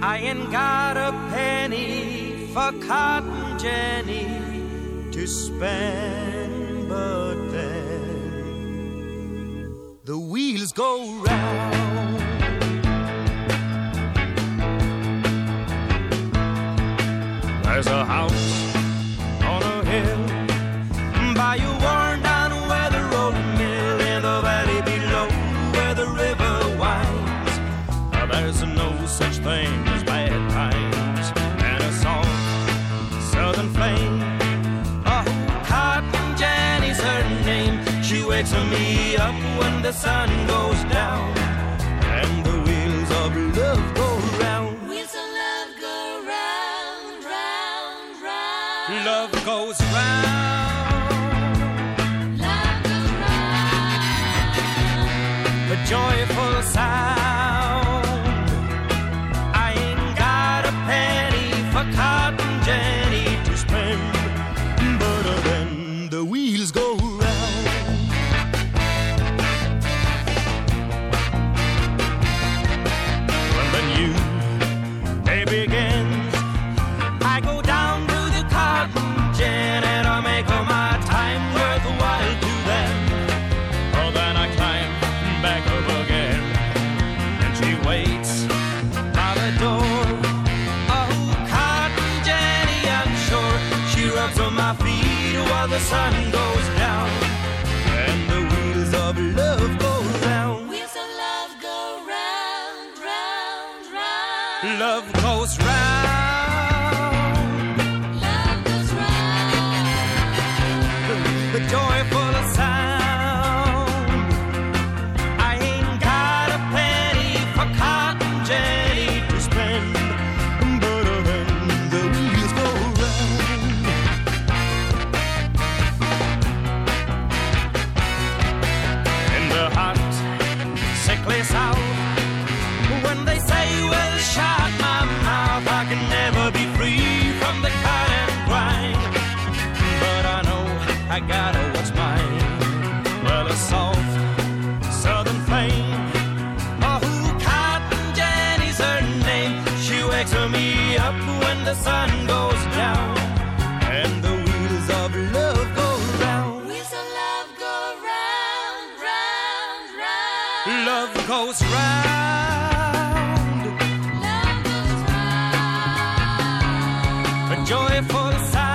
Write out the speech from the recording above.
I ain't got a penny for cotton Jenny to spend, but then the wheels go round. There's a house on a hill by a Wakes me up when the sun goes down. And the wheels of love go the sun goes down, and the wheels of love go round. Wheels of love go round, round, round. Love goes round, Love goes round. the joyful the sun goes down and the wheels of love go round. Wheels of love go round, round, round. Love goes round. Love goes round. Joyful sound.